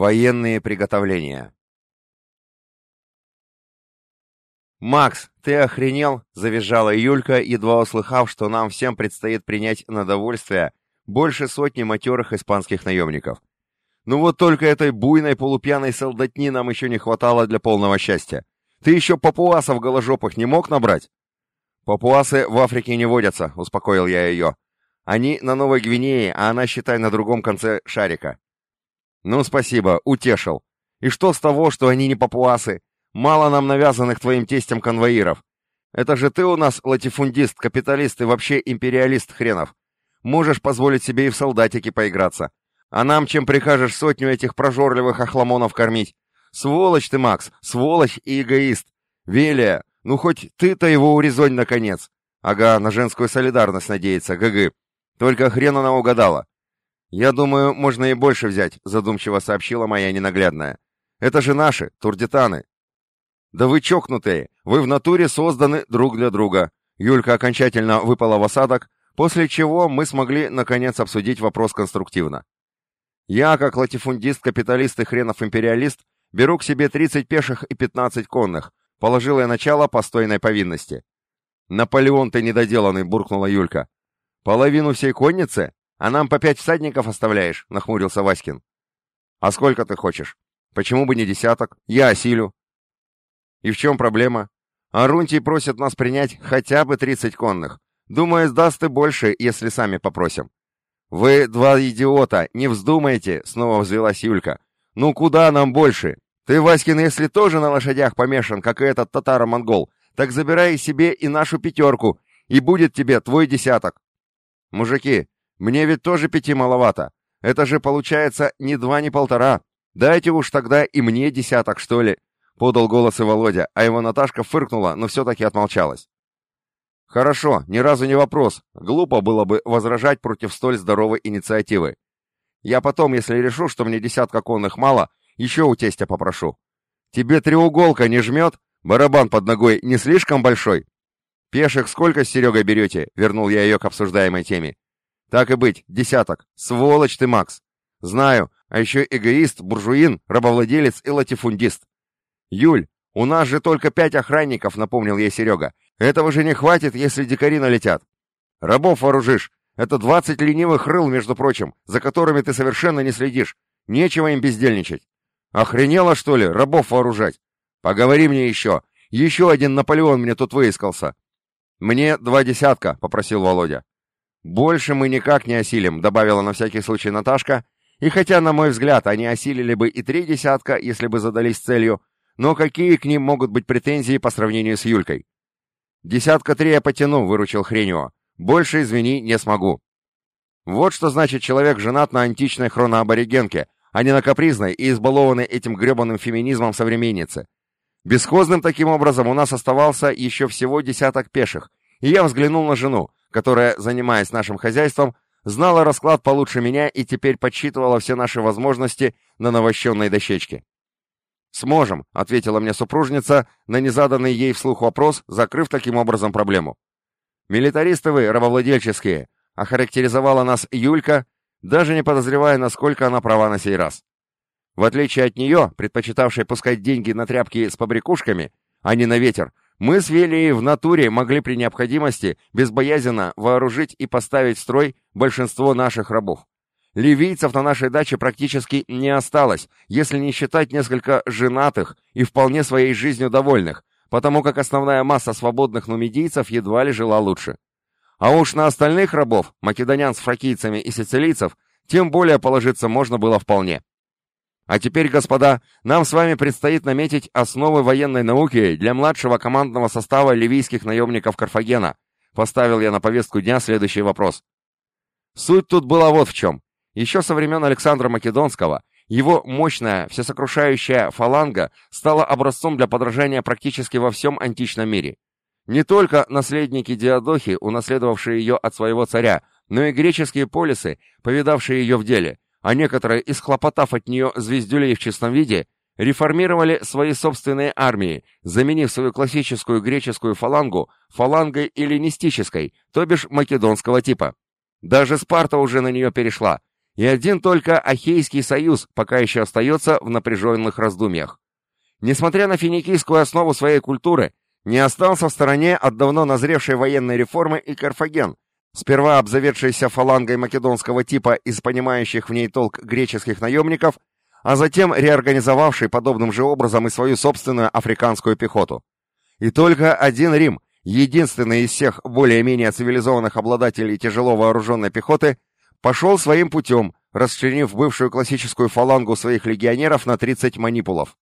Военные приготовления. «Макс, ты охренел?» — завизжала Юлька, едва услыхав, что нам всем предстоит принять на довольствие больше сотни матерых испанских наемников. Ну вот только этой буйной полупьяной солдатни нам еще не хватало для полного счастья. Ты еще папуасов голожопых не мог набрать? Папуасы в Африке не водятся, успокоил я ее. Они на Новой Гвинее, а она, считай, на другом конце шарика. «Ну, спасибо, утешил. И что с того, что они не папуасы? Мало нам навязанных твоим тестем конвоиров. Это же ты у нас латифундист, капиталист и вообще империалист хренов. Можешь позволить себе и в солдатики поиграться. А нам чем прикажешь сотню этих прожорливых охламонов кормить? Сволочь ты, Макс, сволочь и эгоист. Велия, ну хоть ты-то его урезонь наконец. Ага, на женскую солидарность надеется, ГГ. Только хрен она угадала. «Я думаю, можно и больше взять», — задумчиво сообщила моя ненаглядная. «Это же наши, турдитаны». «Да вы чокнутые! Вы в натуре созданы друг для друга!» Юлька окончательно выпала в осадок, после чего мы смогли, наконец, обсудить вопрос конструктивно. «Я, как латифундист, капиталист и хренов империалист, беру к себе 30 пеших и 15 конных», — положила я начало постойной повинности. «Наполеон ты недоделанный!» — буркнула Юлька. «Половину всей конницы? «А нам по пять всадников оставляешь?» — нахмурился Васькин. «А сколько ты хочешь? Почему бы не десяток? Я осилю». «И в чем проблема? Арунтий просит нас принять хотя бы тридцать конных. Думаю, сдаст и больше, если сами попросим». «Вы два идиота, не вздумайте!» — снова взвелась Юлька. «Ну куда нам больше? Ты, Васькин, если тоже на лошадях помешан, как и этот татаро-монгол, так забирай себе и нашу пятерку, и будет тебе твой десяток». «Мужики, мне ведь тоже пяти маловато. Это же получается ни два, ни полтора. Дайте уж тогда и мне десяток, что ли!» Подал голос и Володя, а его Наташка фыркнула, но все-таки отмолчалась. «Хорошо, ни разу не вопрос. Глупо было бы возражать против столь здоровой инициативы. Я потом, если решу, что мне десятка конных мало, еще у тестя попрошу. Тебе треуголка не жмет? Барабан под ногой не слишком большой?» «Пеших сколько с Серегой берете?» — вернул я ее к обсуждаемой теме. Так и быть, десяток. Сволочь ты, Макс. Знаю, а еще эгоист, буржуин, рабовладелец и латифундист. Юль, у нас же только пять охранников, напомнил ей Серега. Этого же не хватит, если дикари налетят. Рабов вооружишь. Это двадцать ленивых рыл, между прочим, за которыми ты совершенно не следишь. Нечего им бездельничать. Охренела, что ли, рабов вооружать? Поговори мне еще. Еще один Наполеон мне тут выискался. Мне два десятка, попросил Володя. «Больше мы никак не осилим», — добавила на всякий случай Наташка, и хотя, на мой взгляд, они осилили бы и три десятка, если бы задались целью, но какие к ним могут быть претензии по сравнению с Юлькой? «Десятка три я потяну», — выручил Хренио. «Больше, извини, не смогу». Вот что значит человек женат на античной хроноаборигенке, а не на капризной и избалованной этим гребаным феминизмом современнице. Бесхозным таким образом у нас оставался еще всего десяток пеших, и я взглянул на жену, которая, занимаясь нашим хозяйством, знала расклад получше меня и теперь подсчитывала все наши возможности на навощенной дощечке. «Сможем», — ответила мне супружница на незаданный ей вслух вопрос, закрыв таким образом проблему. «Милитаристы вы, рабовладельческие», — охарактеризовала нас Юлька, даже не подозревая, насколько она права на сей раз. В отличие от нее, предпочитавшей пускать деньги на тряпки с побрякушками, а не на ветер, мы с Велией в натуре могли при необходимости безбоязненно вооружить и поставить в строй большинство наших рабов. Ливийцев на нашей даче практически не осталось, если не считать несколько женатых и вполне своей жизнью довольных, потому как основная масса свободных нумидийцев едва ли жила лучше. А уж на остальных рабов, македонян с фракийцами и сицилийцев, тем более положиться можно было вполне. А теперь, господа, нам с вами предстоит наметить основы военной науки для младшего командного состава ливийских наемников Карфагена. Поставил я на повестку дня следующий вопрос. Суть тут была вот в чем. Еще со времен Александра Македонского его мощная, всесокрушающая фаланга стала образцом для подражания практически во всем античном мире. Не только наследники Диадохи, унаследовавшие ее от своего царя, но и греческие полисы, повидавшие ее в деле – а некоторые, исхлопотав от нее звездюлей в чистом виде, реформировали свои собственные армии, заменив свою классическую греческую фалангу фалангой эллинистической, то бишь македонского типа. Даже Спарта уже на нее перешла, и один только Ахейский союз пока еще остается в напряженных раздумьях. Несмотря на финикийскую основу своей культуры, не остался в стороне от давно назревшей военной реформы и Карфаген, сперва обзаведшийся фалангой македонского типа из понимающих в ней толк греческих наемников, а затем реорганизовавший подобным же образом и свою собственную африканскую пехоту. И только один Рим, единственный из всех более-менее цивилизованных обладателей тяжело вооруженной пехоты, пошел своим путем, расчленив бывшую классическую фалангу своих легионеров на 30 манипулов.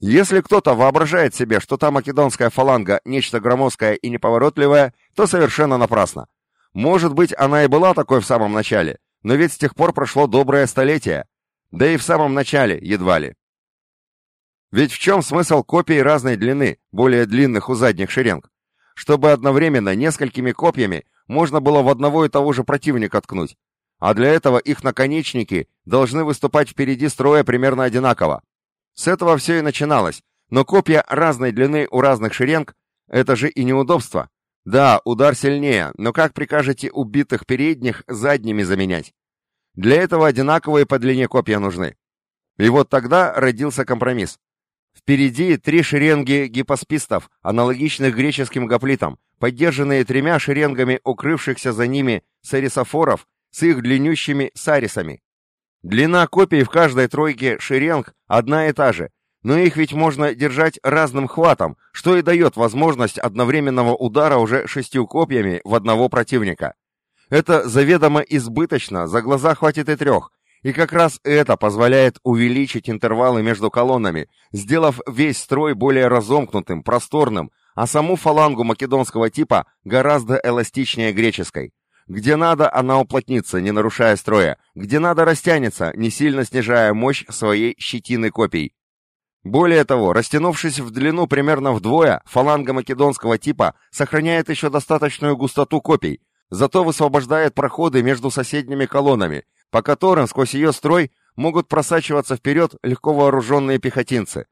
Если кто-то воображает себе, что та македонская фаланга – нечто громоздкое и неповоротливое, то совершенно напрасно. Может быть, она и была такой в самом начале, но ведь с тех пор прошло доброе столетие. Да и в самом начале едва ли. Ведь в чем смысл копий разной длины, более длинных у задних шеренг? Чтобы одновременно несколькими копьями можно было в одного и того же противника ткнуть. А для этого их наконечники должны выступать впереди строя примерно одинаково. С этого все и начиналось, но копья разной длины у разных шеренг – это же и неудобство. Да, удар сильнее, но как прикажете убитых передних задними заменять? Для этого одинаковые по длине копья нужны. И вот тогда родился компромисс. Впереди три шеренги гипоспистов, аналогичных греческим гоплитам, поддержанные тремя шеренгами укрывшихся за ними сарисофоров с их длиннющими сарисами. Длина копий в каждой тройке шеренг одна и та же, но их ведь можно держать разным хватом, что и дает возможность одновременного удара уже шестью копьями в одного противника. Это заведомо избыточно, за глаза хватит и трех, и как раз это позволяет увеличить интервалы между колоннами, сделав весь строй более разомкнутым, просторным, а саму фалангу македонского типа гораздо эластичнее греческой. Где надо, она уплотнится, не нарушая строя. Где надо, растянется, не сильно снижая мощь своей щетины копий. Более того, растянувшись в длину примерно вдвое, фаланга македонского типа сохраняет еще достаточную густоту копий, зато высвобождает проходы между соседними колоннами, по которым сквозь ее строй могут просачиваться вперед легко вооруженные пехотинцы.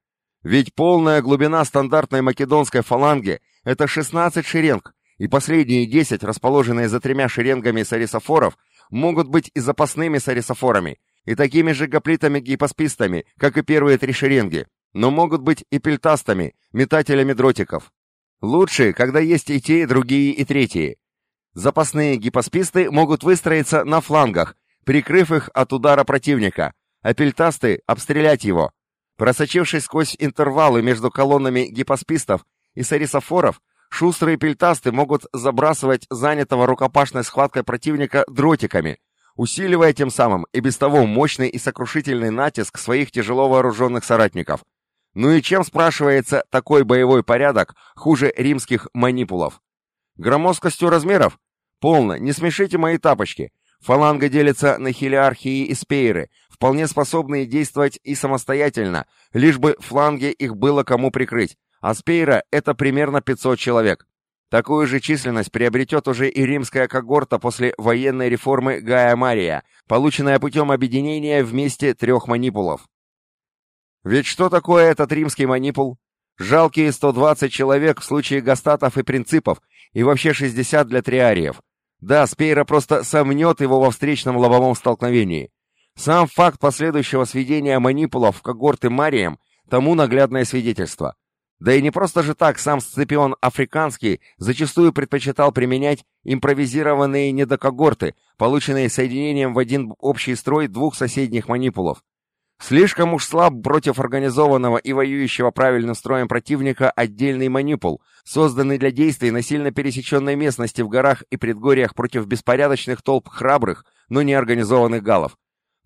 Ведь полная глубина стандартной македонской фаланги – это 16 шеренг, и последние 10, расположенные за тремя шеренгами сарисофоров, могут быть и запасными сарисофорами, и такими же гоплитами-гипоспистами, как и первые три шеренги, но могут быть и пельтастами, метателями дротиков. Лучше, когда есть и те, и другие, и третьи. Запасные гипосписты могут выстроиться на флангах, прикрыв их от удара противника, а пельтасты — обстрелять его. Просочившись сквозь интервалы между колоннами гипоспистов и сарисофоров, Шустрые пельтасты могут забрасывать занятого рукопашной схваткой противника дротиками, усиливая тем самым и без того мощный и сокрушительный натиск своих тяжело вооруженных соратников. Ну и чем, спрашивается, такой боевой порядок хуже римских манипулов? Громоздкостью размеров? Полно, не смешите мои тапочки. Фаланга делится на хилиархии и спейры, вполне способные действовать и самостоятельно, лишь бы фланги их было кому прикрыть. Аспейра — это примерно 500 человек. Такую же численность приобретет уже и римская когорта после военной реформы Гая Мария, полученная путем объединения вместе трех манипулов. Ведь что такое этот римский манипул? Жалкие 120 человек в случае гастатов и принципов, и вообще 60 для триариев. Да, Спейра просто сомнет его во встречном лобовом столкновении. Сам факт последующего сведения манипулов в когорты Марием тому наглядное свидетельство. Да и не просто же так сам Сципион Африканский зачастую предпочитал применять импровизированные недокогорты, полученные соединением в один общий строй двух соседних манипулов. Слишком уж слаб против организованного и воюющего правильным строем противника отдельный манипул, созданный для действий на сильно пересеченной местности в горах и предгорьях против беспорядочных толп храбрых, но не организованных галов.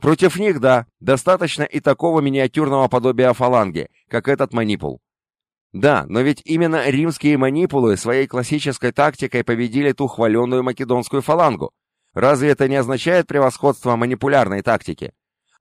Против них, да, достаточно и такого миниатюрного подобия фаланги, как этот манипул. Да, но ведь именно римские манипулы своей классической тактикой победили ту хваленную македонскую фалангу. Разве это не означает превосходство манипулярной тактики?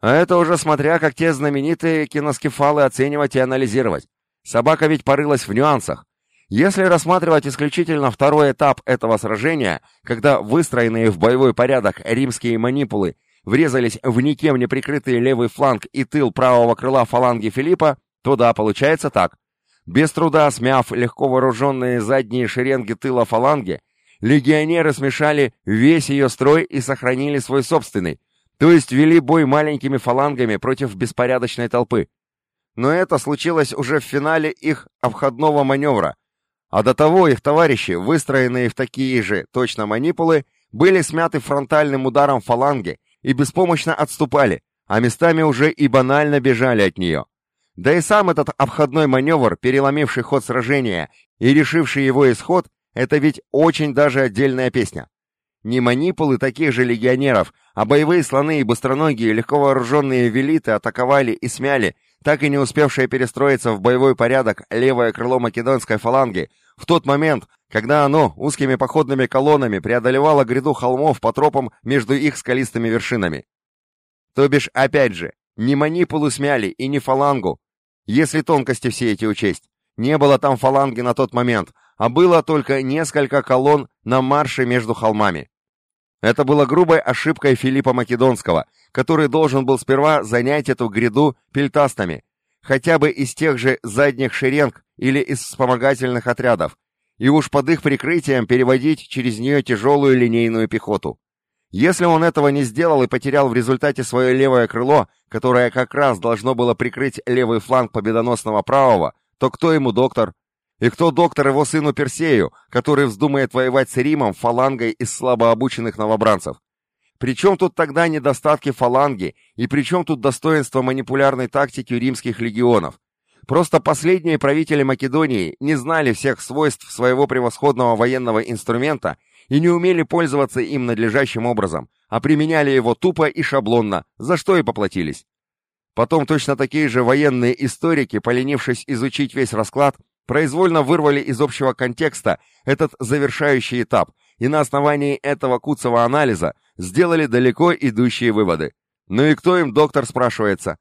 А это уже смотря, как те знаменитые киноскефалы оценивать и анализировать. Собака ведь порылась в нюансах. Если рассматривать исключительно второй этап этого сражения, когда выстроенные в боевой порядок римские манипулы врезались в никем не прикрытый левый фланг и тыл правого крыла фаланги Филиппа, то да, получается так – без труда смяв легко вооруженные задние шеренги тыла фаланги, легионеры смешали весь ее строй и сохранили свой собственный, То есть вели бой маленькими фалангами против беспорядочной толпы. Но это случилось уже в финале их обходного маневра, а до того их товарищи, выстроенные в такие же точно манипулы, были смяты фронтальным ударом фаланги и беспомощно отступали, а местами уже и банально бежали от нее. Да и сам этот обходной маневр, переломивший ход сражения и решивший его исход, это ведь очень даже отдельная песня. Не манипулы таких же легионеров, а боевые слоны и быстроногие легко вооруженные велиты атаковали и смяли так и не успевшее перестроиться в боевой порядок левое крыло македонской фаланги, в тот момент, когда оно узкими походными колоннами преодолевало гряду холмов по тропам между их скалистыми вершинами. То бишь, опять же, не манипулу смяли и не фалангу, если тонкости все эти учесть. Не было там фаланги на тот момент, а было только несколько колонн на марше между холмами. Это было грубой ошибкой Филиппа Македонского, который должен был сперва занять эту гряду пельтастами, хотя бы из тех же задних шеренг или из вспомогательных отрядов, и уж под их прикрытием переводить через нее тяжелую линейную пехоту. Если он этого не сделал и потерял в результате свое левое крыло, которое как раз должно было прикрыть левый фланг победоносного правого, то кто ему доктор? И кто доктор его сыну Персею, который вздумает воевать с Римом фалангой из слабообученных новобранцев? Причем тут тогда недостатки фаланги, и причем тут достоинство манипулярной тактики римских легионов? Просто последние правители Македонии не знали всех свойств своего превосходного военного инструмента и не умели пользоваться им надлежащим образом, а применяли его тупо и шаблонно, за что и поплатились. Потом точно такие же военные историки, поленившись изучить весь расклад, произвольно вырвали из общего контекста этот завершающий этап, и на основании этого куцого анализа сделали далеко идущие выводы. Ну и кто им, доктор, спрашивается?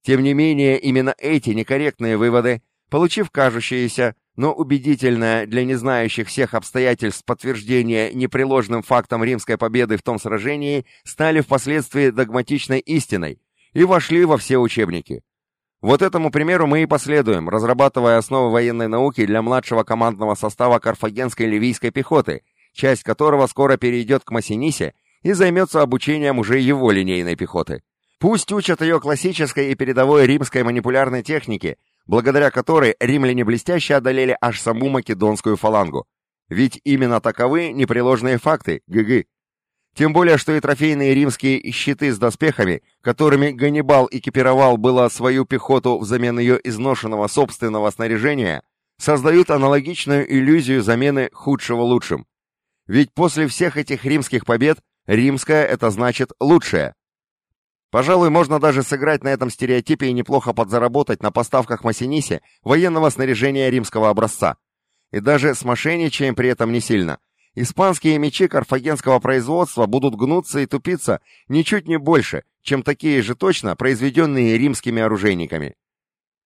Тем не менее, именно эти некорректные выводы, получив кажущееся, но убедительное для незнающих всех обстоятельств подтверждение непреложным фактом римской победы в том сражении, стали впоследствии догматичной истиной и вошли во все учебники. Вот этому примеру мы и последуем, разрабатывая основы военной науки для младшего командного состава карфагенской ливийской пехоты, часть которого скоро перейдет к Массинисе и займется обучением уже его линейной пехоты. Пусть учат ее классической и передовой римской манипулярной технике, благодаря которой римляне блестяще одолели аж саму македонскую фалангу. Ведь именно таковы непреложные факты, ГГ. Тем более, что и трофейные римские щиты с доспехами, которыми Ганнибал экипировал было свою пехоту взамен ее изношенного собственного снаряжения, создают аналогичную иллюзию замены худшего лучшим. Ведь после всех этих римских побед римская это значит лучшее. Пожалуй, можно даже сыграть на этом стереотипе и неплохо подзаработать на поставках Массинисе военного снаряжения римского образца. И даже с мошенничаем при этом не сильно. Испанские мечи карфагенского производства будут гнуться и тупиться ничуть не больше, чем такие же точно произведенные римскими оружейниками.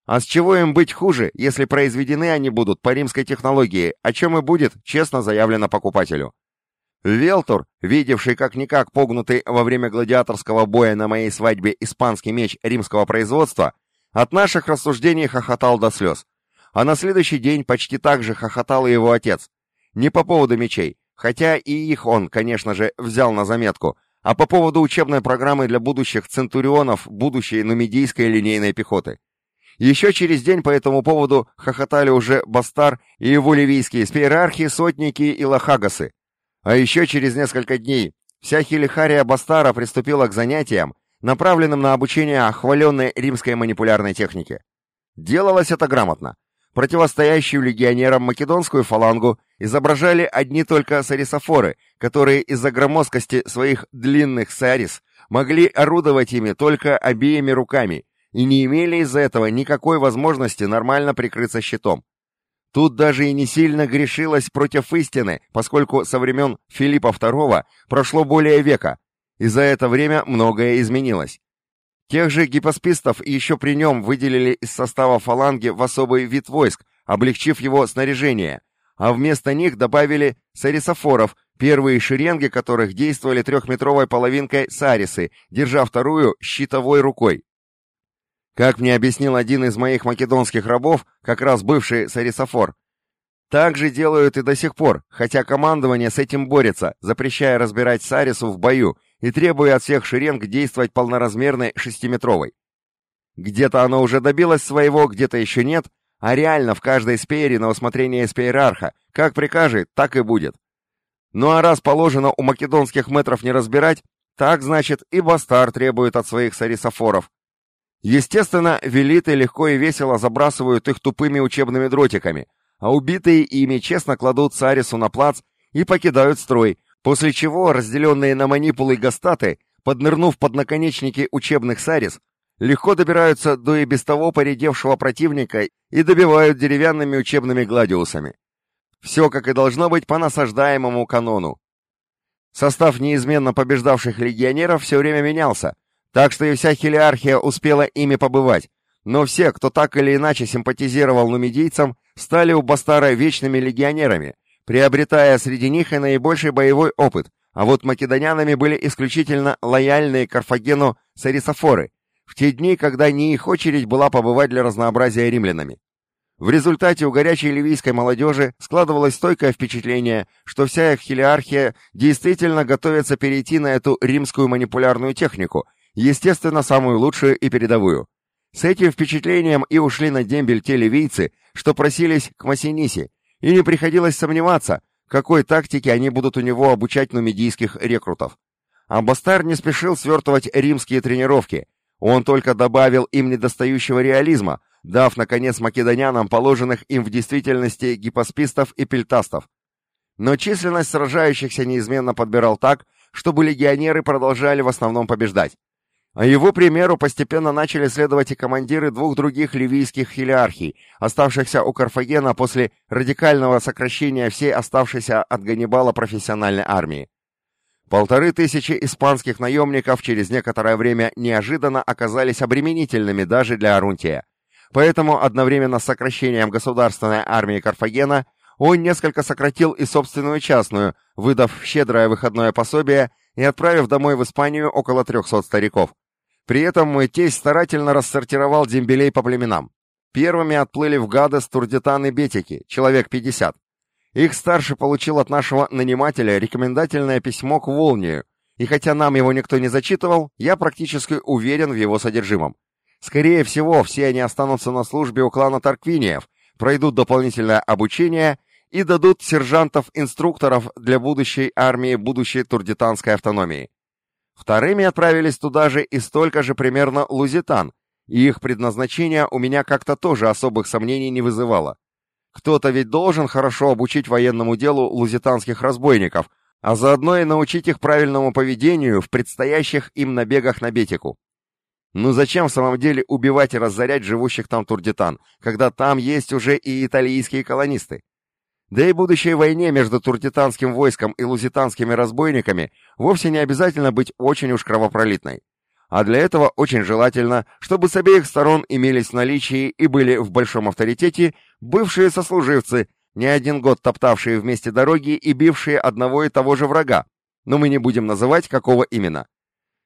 А с чего им быть хуже, если произведены они будут по римской технологии, о чем и будет честно заявлено покупателю? Велтур, видевший как-никак погнутый во время гладиаторского боя на моей свадьбе испанский меч римского производства, от наших рассуждений хохотал до слез. А на следующий день почти так же хохотал и его отец. Не по поводу мечей, хотя и их он, конечно же, взял на заметку, а по поводу учебной программы для будущих центурионов будущей нумидийской линейной пехоты. Еще через день по этому поводу хохотали уже Бастар и его ливийские спиерархи, сотники и лохагасы. А еще через несколько дней вся хилихария Бастара приступила к занятиям, направленным на обучение охваленной римской манипулярной технике. Делалось это грамотно. Противостоящую легионерам македонскую фалангу изображали одни только сарисофоры, которые из-за громоздкости своих длинных сарис могли орудовать ими только обеими руками и не имели из-за этого никакой возможности нормально прикрыться щитом. Тут даже и не сильно грешилось против истины, поскольку со времен Филиппа II прошло более века, и за это время многое изменилось. Тех же гипоспистов еще при нем выделили из состава фаланги в особый вид войск, облегчив его снаряжение, а вместо них добавили сарисофоров, первые шеренги которых действовали трехметровой половинкой сарисы, держа вторую щитовой рукой. Как мне объяснил один из моих македонских рабов, как раз бывший сарисофор, так же делают и до сих пор, хотя командование с этим борется, запрещая разбирать сарису в бою и требуя от всех шеренг действовать полноразмерной шестиметровой. Где-то оно уже добилось своего, где-то еще нет, а реально в каждой спеере на усмотрение спеерарха, как прикажет, так и будет. Ну а раз положено у македонских метров не разбирать, так, значит, и Бастар требует от своих сарисофоров. Естественно, велиты легко и весело забрасывают их тупыми учебными дротиками, а убитые ими честно кладут Сарису на плац и покидают строй, после чего разделенные на манипулы гастаты, поднырнув под наконечники учебных Сарис, легко добираются до и без того поредевшего противника и добивают деревянными учебными гладиусами. Все, как и должно быть, по насаждаемому канону. Состав неизменно побеждавших легионеров все время менялся, так что и вся хелиархия успела ими побывать, но все, кто так или иначе симпатизировал нумидийцам, стали у Бастара вечными легионерами, приобретая среди них и наибольший боевой опыт, а вот македонянами были исключительно лояльные Карфагену сарисофоры, в те дни, когда не их очередь была побывать для разнообразия римлянами. В результате у горячей ливийской молодежи складывалось стойкое впечатление, что вся их хилиархия действительно готовится перейти на эту римскую манипулярную технику, естественно, самую лучшую и передовую. С этим впечатлением и ушли на дембель те ливийцы, что просились к Массиниси, и не приходилось сомневаться, какой тактике они будут у него обучать нумидийских рекрутов. А Бастар не спешил свертывать римские тренировки, он только добавил им недостающего реализма, дав, наконец, македонянам положенных им в действительности гипоспистов и пельтастов. Но численность сражающихся неизменно подбирал так, чтобы легионеры продолжали в основном побеждать. А его примеру постепенно начали следовать и командиры двух других ливийских хилиархий, оставшихся у Карфагена после радикального сокращения всей оставшейся от Ганнибала профессиональной армии. Полторы тысячи испанских наемников через некоторое время неожиданно оказались обременительными даже для Арунтия. Поэтому одновременно с сокращением государственной армии Карфагена он несколько сократил и собственную частную, выдав щедрое выходное пособие и отправив домой в Испанию около 300 стариков. При этом мой тесть старательно рассортировал дембелей по племенам. Первыми отплыли в Гадес Турдитан и Бетики, человек 50. Их старший получил от нашего нанимателя рекомендательное письмо к Волнию, и хотя нам его никто не зачитывал, я практически уверен в его содержимом. Скорее всего, все они останутся на службе у клана Тарквиниев, пройдут дополнительное обучение и дадут сержантов-инструкторов для будущей армии будущей турдитанской автономии. Вторыми отправились туда же и столько же примерно лузитан, и их предназначение у меня как-то тоже особых сомнений не вызывало. Кто-то ведь должен хорошо обучить военному делу лузитанских разбойников, а заодно и научить их правильному поведению в предстоящих им набегах на Бетику. Ну зачем в самом деле убивать и разорять живущих там турдитан, когда там есть уже и итальянские колонисты? Да и будущей войне между туртитанским войском и лузитанскими разбойниками вовсе не обязательно быть очень уж кровопролитной. А для этого очень желательно, чтобы с обеих сторон имелись в наличии и были в большом авторитете бывшие сослуживцы, не один год топтавшие вместе дороги и бившие одного и того же врага, но мы не будем называть, какого именно.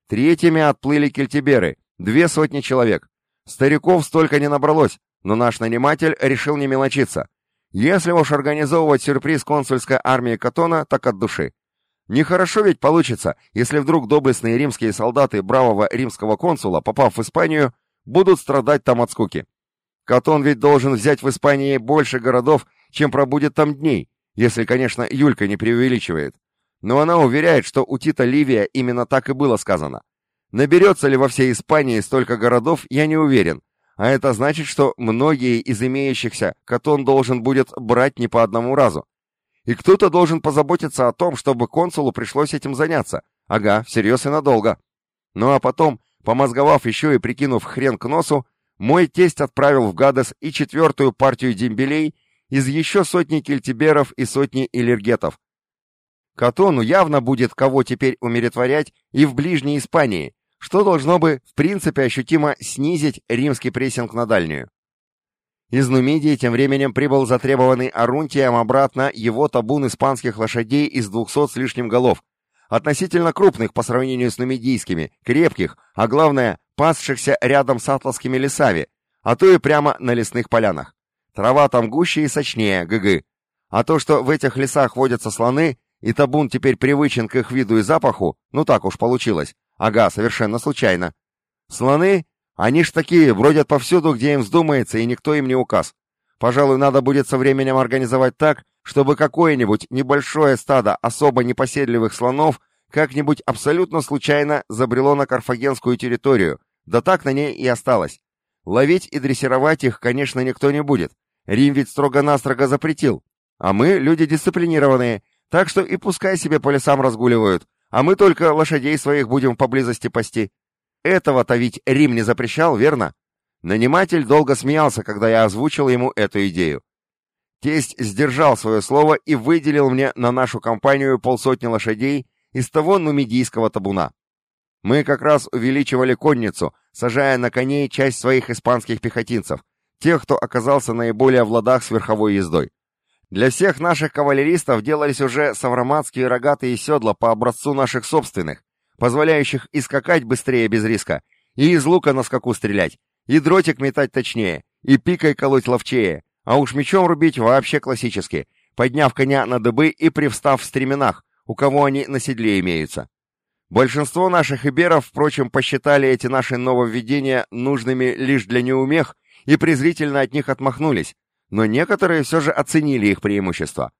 Третьими отплыли кельтиберы, две сотни человек. Стариков столько не набралось, но наш наниматель решил не мелочиться. Если уж организовывать сюрприз консульской армии Катона, так от души. Нехорошо ведь получится, если вдруг доблестные римские солдаты бравого римского консула, попав в Испанию, будут страдать там от скуки. Катон ведь должен взять в Испании больше городов, чем пробудет там дней, если, конечно, Юлька не преувеличивает. Но она уверяет, что у Тита Ливия именно так и было сказано. Наберется ли во всей Испании столько городов, я не уверен, а это значит, что многие из имеющихся Катон должен будет брать не по одному разу. И кто-то должен позаботиться о том, чтобы консулу пришлось этим заняться. Ага, всерьез и надолго. Ну а потом, помозговав еще и прикинув хрен к носу, мой тесть отправил в Гадес и четвертую партию дембелей из еще сотни кельтиберов и сотни эллергетов. Катону явно будет кого теперь умиротворять и в ближней Испании, что должно бы, в принципе, ощутимо снизить римский прессинг на дальнюю. Из Нумидии тем временем прибыл затребованный Арунтием обратно его табун испанских лошадей из двухсот с лишним голов, относительно крупных по сравнению с нумидийскими, крепких, а главное, пасшихся рядом с атласскими лесами, а то и прямо на лесных полянах. Трава там гуще и сочнее, гг. А то, что в этих лесах водятся слоны, и табун теперь привычен к их виду и запаху, ну так уж получилось. Ага, совершенно случайно. Слоны? Они ж такие, бродят повсюду, где им вздумается, и никто им не указ. Пожалуй, надо будет со временем организовать так, чтобы какое-нибудь небольшое стадо особо непоседливых слонов как-нибудь абсолютно случайно забрело на карфагенскую территорию, да так на ней и осталось. Ловить и дрессировать их, конечно, никто не будет. Рим ведь строго-настрого запретил. А мы люди дисциплинированные, так что и пускай себе по лесам разгуливают, а мы только лошадей своих будем поблизости пасти. Этого-то ведь Рим не запрещал, верно? Наниматель долго смеялся, когда я озвучил ему эту идею. Тесть сдержал свое слово и выделил мне на нашу компанию полсотни лошадей из того нумидийского табуна. Мы как раз увеличивали конницу, сажая на коней часть своих испанских пехотинцев, тех, кто оказался наиболее в ладах с верховой ездой. Для всех наших кавалеристов делались уже савроматские рогатые седла по образцу наших собственных, позволяющих и скакать быстрее без риска, и из лука на скаку стрелять, и дротик метать точнее, и пикой колоть ловчее, а уж мечом рубить вообще классически, подняв коня на дыбы и привстав в стременах, у кого они на седле имеются. Большинство наших иберов, впрочем, посчитали эти наши нововведения нужными лишь для неумех и презрительно от них отмахнулись, но некоторые все же оценили их преимущества.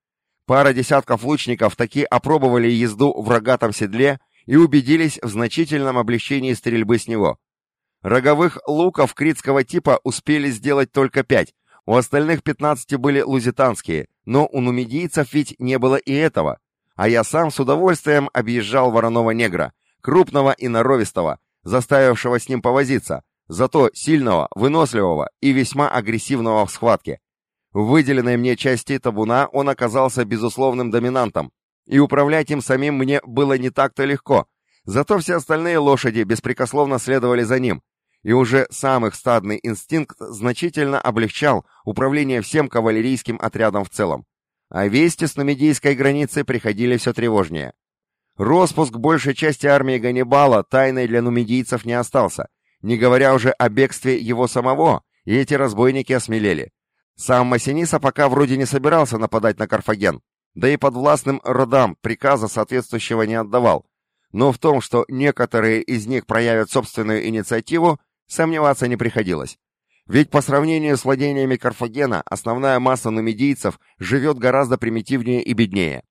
Пара десятков лучников таки опробовали езду в рогатом седле и убедились в значительном облегчении стрельбы с него. Роговых луков критского типа успели сделать только пять, у остальных 15 были лузитанские, но у нумидийцев ведь не было и этого. А я сам с удовольствием объезжал вороного негра, крупного и норовистого, заставившего с ним повозиться, зато сильного, выносливого и весьма агрессивного в схватке. В выделенной мне части табуна он оказался безусловным доминантом, и управлять им самим мне было не так-то легко, зато все остальные лошади беспрекословно следовали за ним, и уже сам их стадный инстинкт значительно облегчал управление всем кавалерийским отрядом в целом. А вести с нумидийской границы приходили все тревожнее. Роспуск большей части армии Ганнибала тайной для нумидийцев не остался, не говоря уже о бегстве его самого, и эти разбойники осмелели. Сам Массиниса пока вроде не собирался нападать на Карфаген, да и под властным родам приказа соответствующего не отдавал, но в том, что некоторые из них проявят собственную инициативу, Сомневаться не приходилось. Ведь по сравнению с владениями Карфагена, основная масса нумидийцев живет гораздо примитивнее и беднее.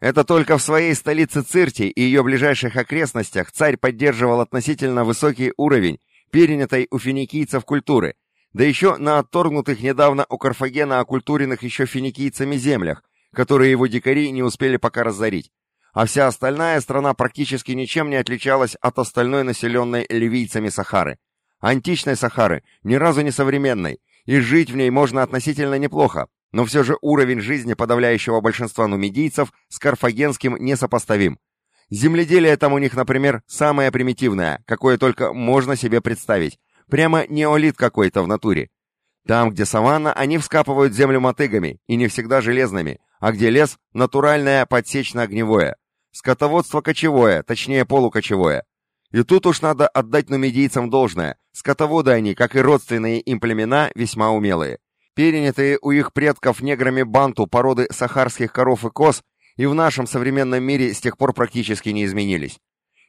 Это только в своей столице Цирте и ее ближайших окрестностях царь поддерживал относительно высокий уровень перенятой у финикийцев культуры, да еще на отторгнутых недавно у Карфагена окультуренных еще финикийцами землях, которые его дикари не успели пока разорить. А вся остальная страна практически ничем не отличалась от остальной населенной ливийцами Сахары – античной Сахары, ни разу не современной, и жить в ней можно относительно неплохо, но все же уровень жизни подавляющего большинства нумидийцев с карфагенским несопоставим. Земледелие там у них, например, самое примитивное, какое только можно себе представить. Прямо неолит какой-то в натуре. Там, где саванна, они вскапывают землю мотыгами, и не всегда железными, а где лес – натуральное подсечно-огневое. Скотоводство кочевое, точнее полукочевое. И тут уж надо отдать нумидийцам должное. Скотоводы они, как и родственные им племена, весьма умелые. Перенятые у их предков неграми банту породы сахарских коров и коз и в нашем современном мире с тех пор практически не изменились.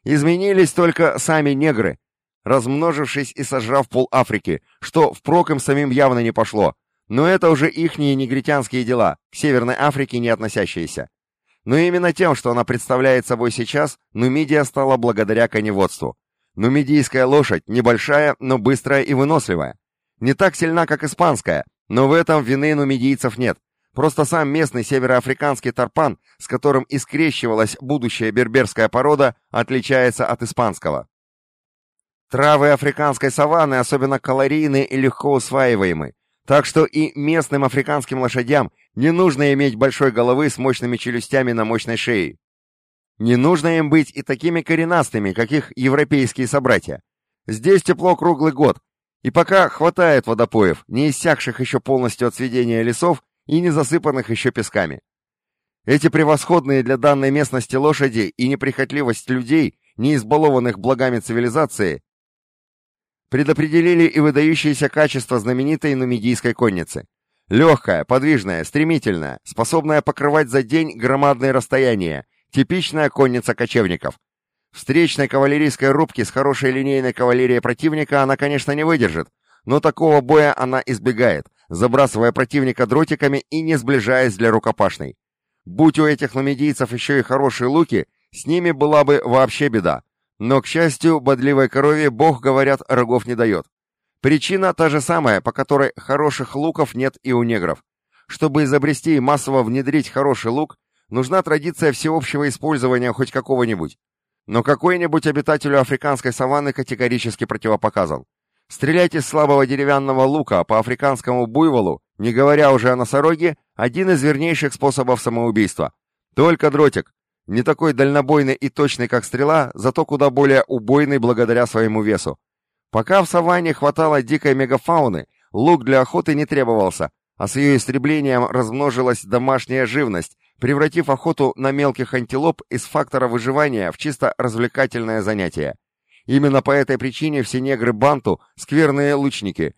Изменились только сами негры, размножившись и сожрав пол Африки, что впрок им самим явно не пошло. Но это уже ихние негритянские дела, к Северной Африке не относящиеся. Но именно тем, что она представляет собой сейчас, Нумидия стала благодаря коневодству. Нумидийская лошадь небольшая, но быстрая и выносливая. Не так сильна, как испанская, но в этом вины нумидийцев нет. Просто сам местный североафриканский тарпан, с которым и скрещивалась будущая берберская порода, отличается от испанского. Травы африканской саванны особенно калорийны и легко усваиваемы, так что и местным африканским лошадям не нужно иметь большой головы с мощными челюстями на мощной шее. Не нужно им быть и такими коренастыми, как их европейские собратья. Здесь тепло круглый год, и пока хватает водопоев, не иссякших еще полностью от сведения лесов и не засыпанных еще песками. Эти превосходные для данной местности лошади и неприхотливость людей, не избалованных благами цивилизации, предопределили и выдающиеся качества знаменитой нумидийской конницы. Легкая, подвижная, стремительная, способная покрывать за день громадные расстояния, типичная конница кочевников. Встречной кавалерийской рубки с хорошей линейной кавалерией противника она, конечно, не выдержит, но такого боя она избегает, забрасывая противника дротиками и не сближаясь для рукопашной. Будь у этих нумидийцев еще и хорошие луки, с ними была бы вообще беда. Но, к счастью, бодливой корове бог, говорят, рогов не дает. Причина та же самая, по которой хороших луков нет и у негров. Чтобы изобрести и массово внедрить хороший лук, нужна традиция всеобщего использования хоть какого-нибудь. Но какой-нибудь обитателю африканской саванны категорически противопоказан. Стрелять из слабого деревянного лука по африканскому буйволу, не говоря уже о носороге, один из вернейших способов самоубийства. Только дротик. Не такой дальнобойный и точный, как стрела, зато куда более убойный благодаря своему весу. Пока в саванне хватало дикой мегафауны, лук для охоты не требовался, а с ее истреблением размножилась домашняя живность, превратив охоту на мелких антилоп из фактора выживания в чисто развлекательное занятие. Именно по этой причине все негры Банту — скверные лучники,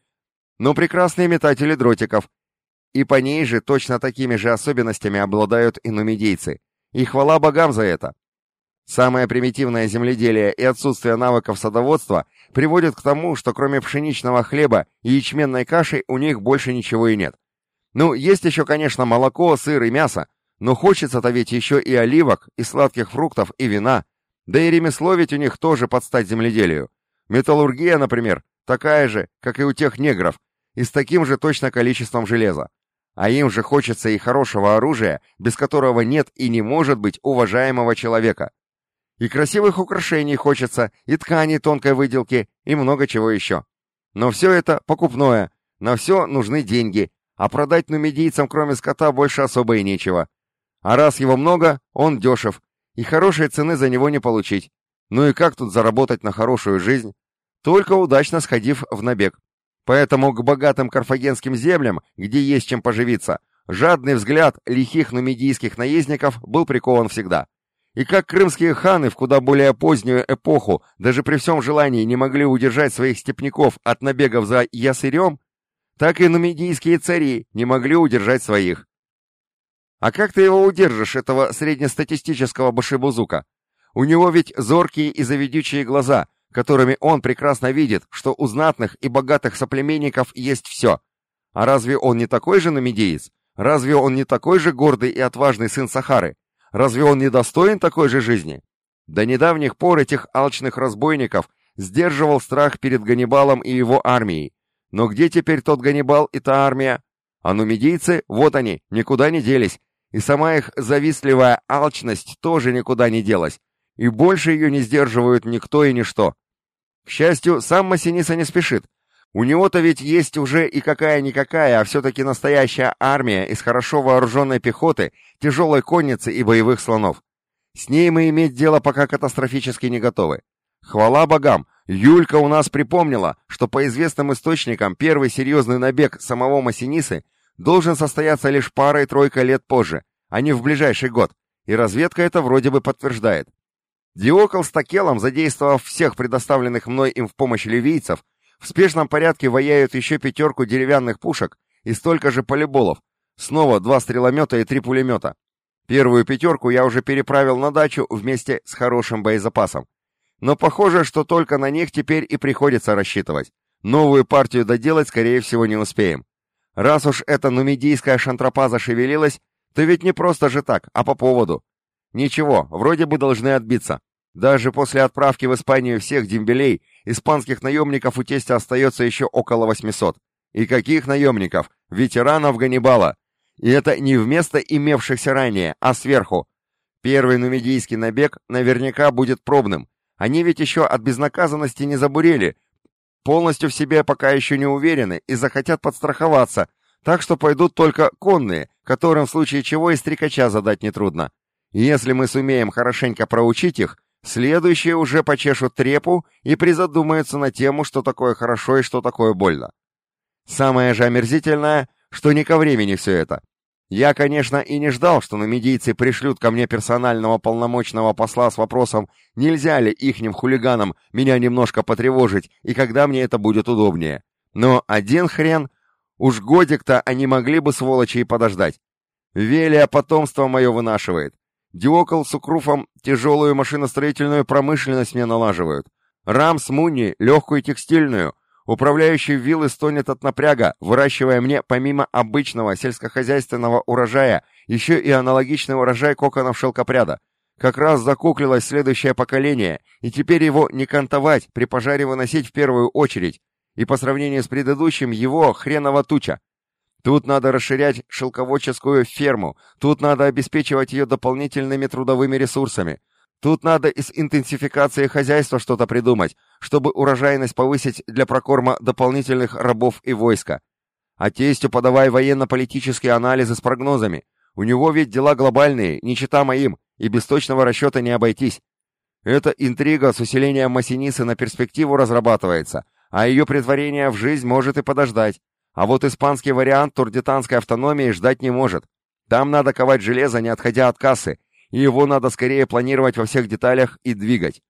но прекрасные метатели дротиков. И по ней же точно такими же особенностями обладают и нумидийцы. И хвала богам за это. Самое примитивное земледелие и отсутствие навыков садоводства приводит к тому, что кроме пшеничного хлеба и ячменной каши у них больше ничего и нет. Ну, есть еще, конечно, молоко, сыр и мясо, но хочется-то ведь еще и оливок, и сладких фруктов, и вина — да и ремесло ведь у них тоже под стать земледелию. Металлургия, например, такая же, как и у тех негров, и с таким же точно количеством железа. А им же хочется и хорошего оружия, без которого нет и не может быть уважаемого человека. И красивых украшений хочется, и ткани тонкой выделки, и много чего еще. Но все это покупное, на все нужны деньги, а продать нумидийцам кроме скота больше особо и нечего. А раз его много, он дешев, и хорошей цены за него не получить. Ну и как тут заработать на хорошую жизнь? Только удачно сходив в набег. Поэтому к богатым карфагенским землям, где есть чем поживиться, жадный взгляд лихих нумидийских наездников был прикован всегда. И как крымские ханы в куда более позднюю эпоху даже при всем желании не могли удержать своих степняков от набегов за ясырем, так и нумидийские цари не могли удержать своих. А как ты его удержишь, этого среднестатистического башибузука? У него ведь зоркие и заведючие глаза, которыми он прекрасно видит, что у знатных и богатых соплеменников есть все. А разве он не такой же намедеец? Разве он не такой же гордый и отважный сын Сахары? Разве он не достоин такой же жизни? До недавних пор этих алчных разбойников сдерживал страх перед Ганнибалом и его армией. Но где теперь тот Ганнибал и та армия? А нумидийцы, вот они, никуда не делись, и сама их завистливая алчность тоже никуда не делась, и больше ее не сдерживают никто и ничто. К счастью, сам Массиниса не спешит. У него-то ведь есть уже и какая-никакая, а все-таки настоящая армия из хорошо вооруженной пехоты, тяжелой конницы и боевых слонов. С ней мы иметь дело пока катастрофически не готовы. Хвала богам, Юлька у нас припомнила, что по известным источникам первый серьезный набег самого Массинисы должен состояться лишь парой-тройкой лет позже, а не в ближайший год, и разведка это вроде бы подтверждает. Диокол с Такелом, задействовав всех предоставленных мной им в помощь ливийцев, в спешном порядке ваяют еще пятерку деревянных пушек и столько же полиболов, снова два стреломета и три пулемета. Первую пятерку я уже переправил на дачу вместе с хорошим боезапасом. Но похоже, что только на них теперь и приходится рассчитывать. Новую партию доделать, скорее всего, не успеем. Раз уж эта нумидийская шантропа зашевелилась, то ведь не просто же так, а по поводу. Ничего, вроде бы должны отбиться. Даже после отправки в Испанию всех дембелей, испанских наемников у тестя остается еще около 800. И каких наемников? Ветеранов Ганнибала. И это не вместо имевшихся ранее, а сверху. Первый нумидийский набег наверняка будет пробным. Они ведь еще от безнаказанности не забурели, полностью в себе пока еще не уверены и захотят подстраховаться, так что пойдут только конные, которым в случае чего и стрекача задать нетрудно. Если мы сумеем хорошенько проучить их, следующие уже почешут трепу и призадумаются на тему, что такое хорошо и что такое больно. Самое же омерзительное, что не ко времени все это. Я, конечно, и не ждал, что намедийцы пришлют ко мне персонального полномочного посла с вопросом, нельзя ли ихним хулиганам меня немножко потревожить и когда мне это будет удобнее. Но один хрен, Уж годик-то они могли бы, сволочи, и подождать. Велия потомство мое вынашивает. Диокол с Укруфом тяжелую машиностроительную промышленность мне налаживают. Рам с Муни легкую текстильную. Управляющий виллы стонет от напряга, выращивая мне помимо обычного сельскохозяйственного урожая еще и аналогичный урожай коконов шелкопряда. Как раз закуклилось следующее поколение, и теперь его не кантовать, при пожаре выносить в первую очередь. И по сравнению с предыдущим его хреново туча. Тут надо расширять шелководческую ферму, тут надо обеспечивать ее дополнительными трудовыми ресурсами. Тут надо из интенсификации хозяйства что-то придумать, чтобы урожайность повысить для прокорма дополнительных рабов и войска. А тестю подавай военно-политические анализы с прогнозами. У него ведь дела глобальные, не чита моим, и без точного расчета не обойтись. Эта интрига с усилением Массинисы на перспективу разрабатывается, а ее притворение в жизнь может и подождать. А вот испанский вариант турдитанской автономии ждать не может. Там надо ковать железо, не отходя от кассы, и его надо скорее планировать во всех деталях и двигать.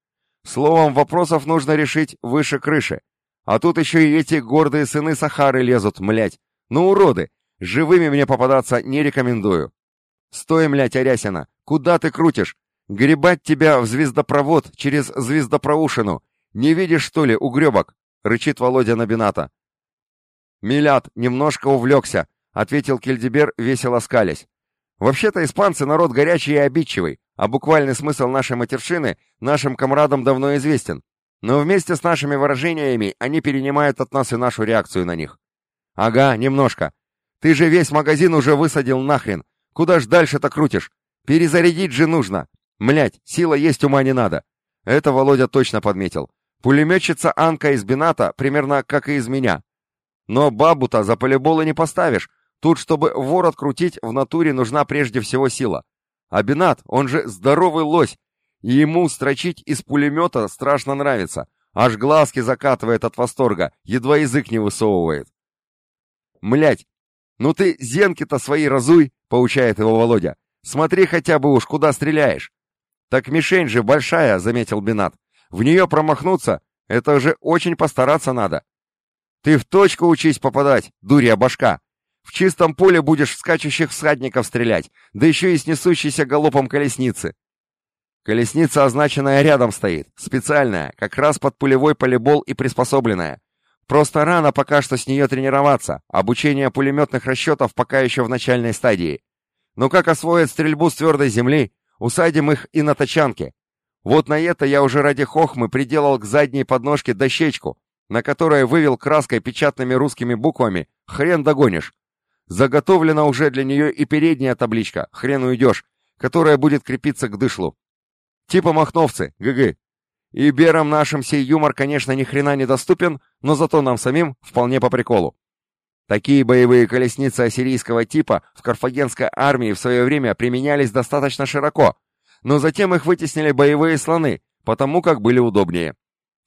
Словом, вопросов нужно решить выше крыши. А тут еще и эти гордые сыны Сахары лезут, млять. Ну, уроды! Живыми мне попадаться не рекомендую. Стой, млять, Арясина! Куда ты крутишь? Гребать тебя в звездопровод через звездопроушину! Не видишь, что ли, угребок? Рычит Володя на Бината. «Милят, немножко увлекся», — ответил Кельдибер, весело скалясь. «Вообще-то испанцы народ горячий и обидчивый, а буквальный смысл нашей матершины нашим комрадам давно известен. Но вместе с нашими выражениями они перенимают от нас и нашу реакцию на них». «Ага, немножко. Ты же весь магазин уже высадил нахрен. Куда ж дальше-то крутишь? Перезарядить же нужно. Млять, сила есть, ума не надо». Это Володя точно подметил. Пулеметчица Анка из Бината примерно как и из меня. Но бабу-то за полиболы не поставишь. Тут, чтобы ворот крутить, в натуре нужна прежде всего сила. А Бинат, он же здоровый лось, и ему строчить из пулемета страшно нравится. Аж глазки закатывает от восторга, едва язык не высовывает. Млять, ну ты зенки-то свои разуй, поучает его Володя. Смотри хотя бы уж, куда стреляешь. Так мишень же большая, заметил Бинат. В нее промахнуться, это же очень постараться надо. Ты в точку учись попадать, дурья башка. В чистом поле будешь в скачущих всадников стрелять, да еще и с несущейся галопом колесницы. Колесница, означенная рядом стоит, специальная, как раз под пулевой полибол и приспособленная. Просто рано пока что с нее тренироваться, обучение пулеметных расчетов пока еще в начальной стадии. Но как освоят стрельбу с твердой земли, усадим их и на тачанке. Вот на это я уже ради хохмы приделал к задней подножке дощечку, на которое вывел краской печатными русскими буквами «Хрен догонишь». Заготовлена уже для нее и передняя табличка «Хрен уйдешь», которая будет крепиться к дышлу. Типа махновцы, ГГ. И берам нашим сей юмор, конечно, ни хрена не доступен, но зато нам самим вполне по приколу. Такие боевые колесницы ассирийского типа в карфагенской армии в свое время применялись достаточно широко, но затем их вытеснили боевые слоны, потому как были удобнее.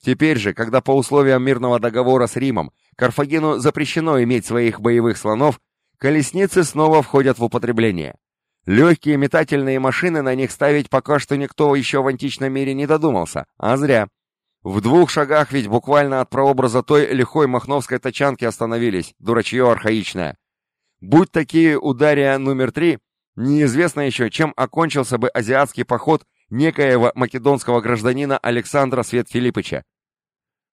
Теперь же, когда по условиям мирного договора с Римом Карфагену запрещено иметь своих боевых слонов, колесницы снова входят в употребление. Легкие метательные машины на них ставить пока что никто еще в античном мире не додумался, а зря. В двух шагах ведь буквально от прообраза той лихой махновской тачанки остановились, дурачье архаичное. Будь такие удария номер три, неизвестно еще, чем окончился бы азиатский поход некоего македонского гражданина Александра Свет Филиппыча.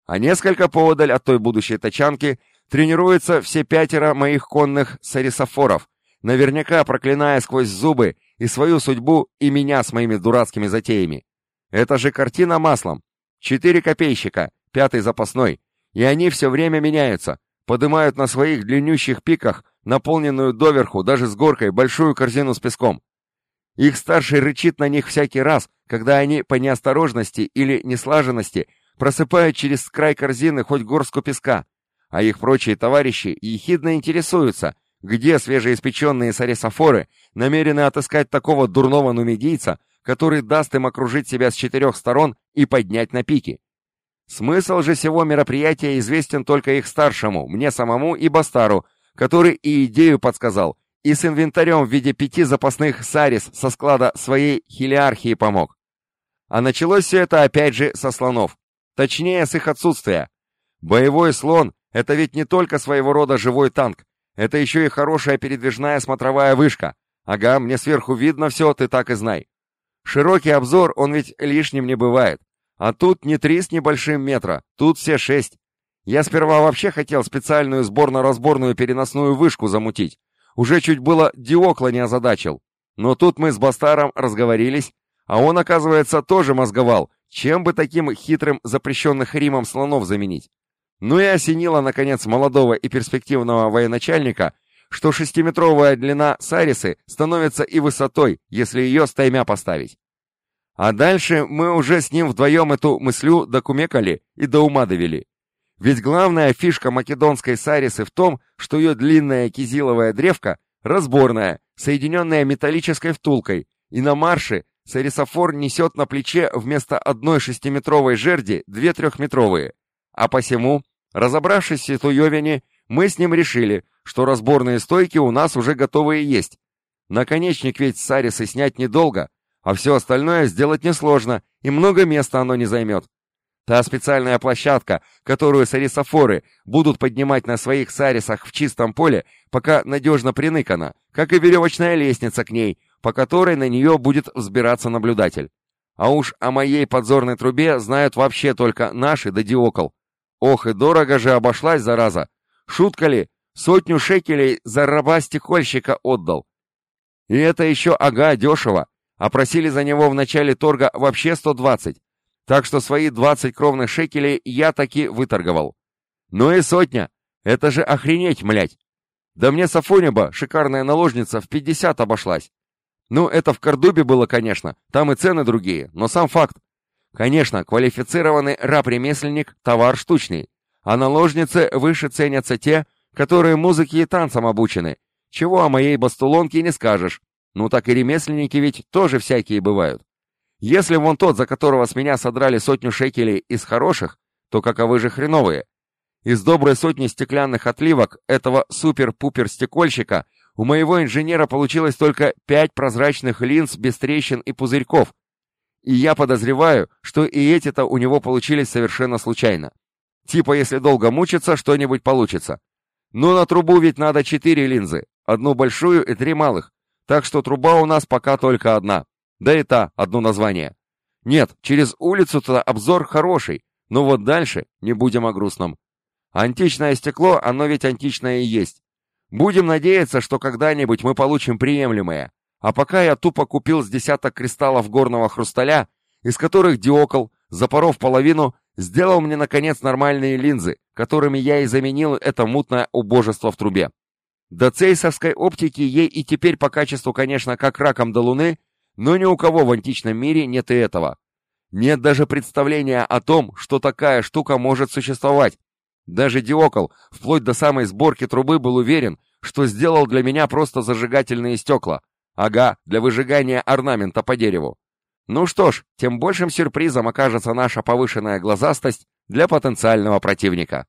А несколько поодаль от той будущей тачанки тренируются все пятеро моих конных сарисофоров, наверняка проклиная сквозь зубы и свою судьбу, и меня с моими дурацкими затеями. Это же картина маслом. Четыре копейщика, пятый запасной, и они все время меняются, подымают на своих длиннющих пиках наполненную доверху, даже с горкой, большую корзину с песком. Их старший рычит на них всякий раз, когда они по неосторожности или неслаженности просыпают через край корзины хоть горстку песка, а их прочие товарищи ехидно интересуются, где свежеиспеченные саресофоры намерены отыскать такого дурного нумидийца, который даст им окружить себя с четырех сторон и поднять на пике. Смысл же всего мероприятия известен только их старшему, мне самому и Бастару, который и идею подсказал, и с инвентарем в виде пяти запасных сарис со склада своей хилиархии помог. А началось все это опять же со слонов. Точнее, с их отсутствия. Боевой слон — это ведь не только своего рода живой танк, Это еще и хорошая передвижная смотровая вышка. Ага, мне сверху видно все, ты так и знай. Широкий обзор, он ведь лишним не бывает. А тут не три с небольшим метра, тут все шесть. Я сперва вообще хотел специальную сборно-разборную переносную вышку замутить. Уже чуть было Диокла не озадачил. Но тут мы с Бастаром разговорились, а он, оказывается, тоже мозговал, чем бы таким хитрым запрещенных Римом слонов заменить. Ну и осенило, наконец, молодого и перспективного военачальника, что шестиметровая длина Сарисы становится и высотой, если ее стаймя поставить. А дальше мы уже с ним вдвоем эту мыслю докумекали и до ума довели. Ведь главная фишка македонской Сарисы в том, что ее длинная кизиловая древка разборная, соединенная металлической втулкой, и на марше сарисофор несет на плече вместо одной шестиметровой жерди две трехметровые. А посему, разобравшись в Ситуевине, мы с ним решили, что разборные стойки у нас уже готовые есть. Наконечник ведь Сарисы снять недолго, а все остальное сделать несложно, и много места оно не займет. Та специальная площадка, которую сарисофоры будут поднимать на своих сарисах в чистом поле, пока надежно приныкана, как и веревочная лестница к ней, по которой на нее будет взбираться наблюдатель. А уж о моей подзорной трубе знают вообще только наши да диокол. Ох и дорого же обошлась, зараза. Шутка ли, сотню шекелей за раба-стекольщика отдал. И это еще ага, дешево, а просили за него в начале торга вообще 120. Так что свои 20 кровных шекелей я таки выторговал. Ну и сотня. Это же охренеть, млять. Да мне Сафонеба, шикарная наложница, в 50 обошлась. Ну, это в Кордубе было, конечно, там и цены другие, но сам факт. Конечно, квалифицированный раб-ремесленник – товар штучный, а наложницы выше ценятся те, которые музыке и танцам обучены, чего о моей бастулонке не скажешь. Ну так и ремесленники ведь тоже всякие бывают. Если вон тот, за которого с меня содрали сотню шекелей из хороших, то каковы же хреновые? Из доброй сотни стеклянных отливок этого супер-пупер-стекольщика у моего инженера получилось только пять прозрачных линз без трещин и пузырьков. И я подозреваю, что и эти-то у него получились совершенно случайно. Типа, если долго мучиться, что-нибудь получится. Но на трубу ведь надо четыре линзы, одну большую и три малых. Так что труба у нас пока только одна. Да и та, одно название. Нет, через улицу-то обзор хороший, но вот дальше не будем о грустном. Античное стекло, оно ведь античное и есть. Будем надеяться, что когда-нибудь мы получим приемлемое. А пока я тупо купил с десяток кристаллов горного хрусталя, из которых Диокол, запоров половину, сделал мне, наконец, нормальные линзы, которыми я и заменил это мутное убожество в трубе. До цейсовской оптики ей и теперь по качеству, конечно, как раком до луны, но ни у кого в античном мире нет и этого. Нет даже представления о том, что такая штука может существовать. Даже Диокол, вплоть до самой сборки трубы, был уверен, что сделал для меня просто зажигательные стекла. Ага, для выжигания орнамента по дереву. Ну что ж, тем большим сюрпризом окажется наша повышенная глазастость для потенциального противника.